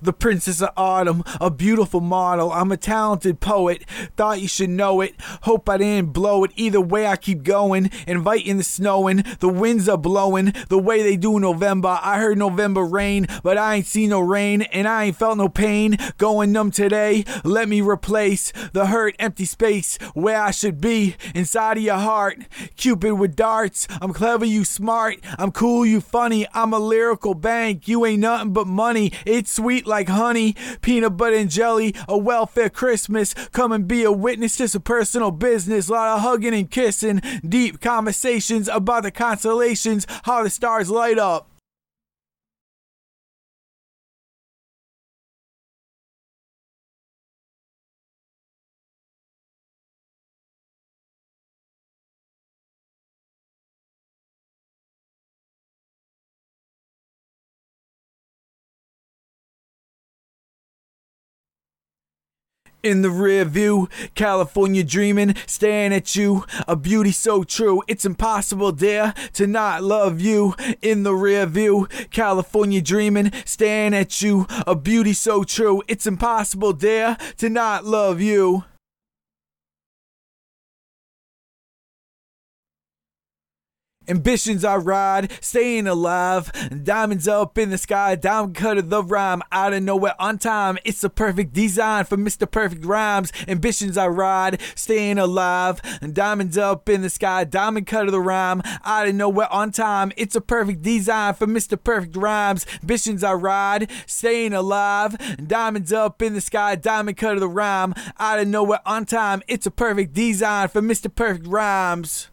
The Princess of Autumn, a beautiful model. I'm a talented poet. Thought you should know it. Hope I didn't blow it. Either way, I keep going. Inviting the snowing. The winds are blowing the way they do in November. I heard November rain, but I ain't seen no rain and I ain't felt no pain. Going numb today. Let me replace the hurt, empty space where I should be inside of your heart. Cupid with darts. I'm clever, you smart. I'm cool, you funny. I'm a lyrical bank. You ain't nothing but money. It's sweet like honey, peanut butter and jelly, a welfare Christmas. Come and be a witness to some personal business. A lot of hugging and kissing, deep conversations about the constellations, how the stars light up. In the rear view, California dreaming, staring at you. A beauty so true, it's impossible, dear, to not love you. In the rear view, California dreaming, staring at you. A beauty so true, it's impossible, dear, to not love you. Ambitions I ride, staying alive. Diamonds up in the sky, diamond cut of the rhyme. Out of nowhere on time, it's a perfect design for Mr. Perfect Rhymes. Ambitions I ride, staying alive. Diamonds up in the sky, diamond cut of the rhyme. Out of nowhere on time, it's a perfect design for Mr. Perfect Rhymes. Ambitions I ride, staying alive. Diamonds up in the sky, diamond cut of the rhyme. Out of nowhere on time, it's a perfect design for Mr. Perfect Rhymes.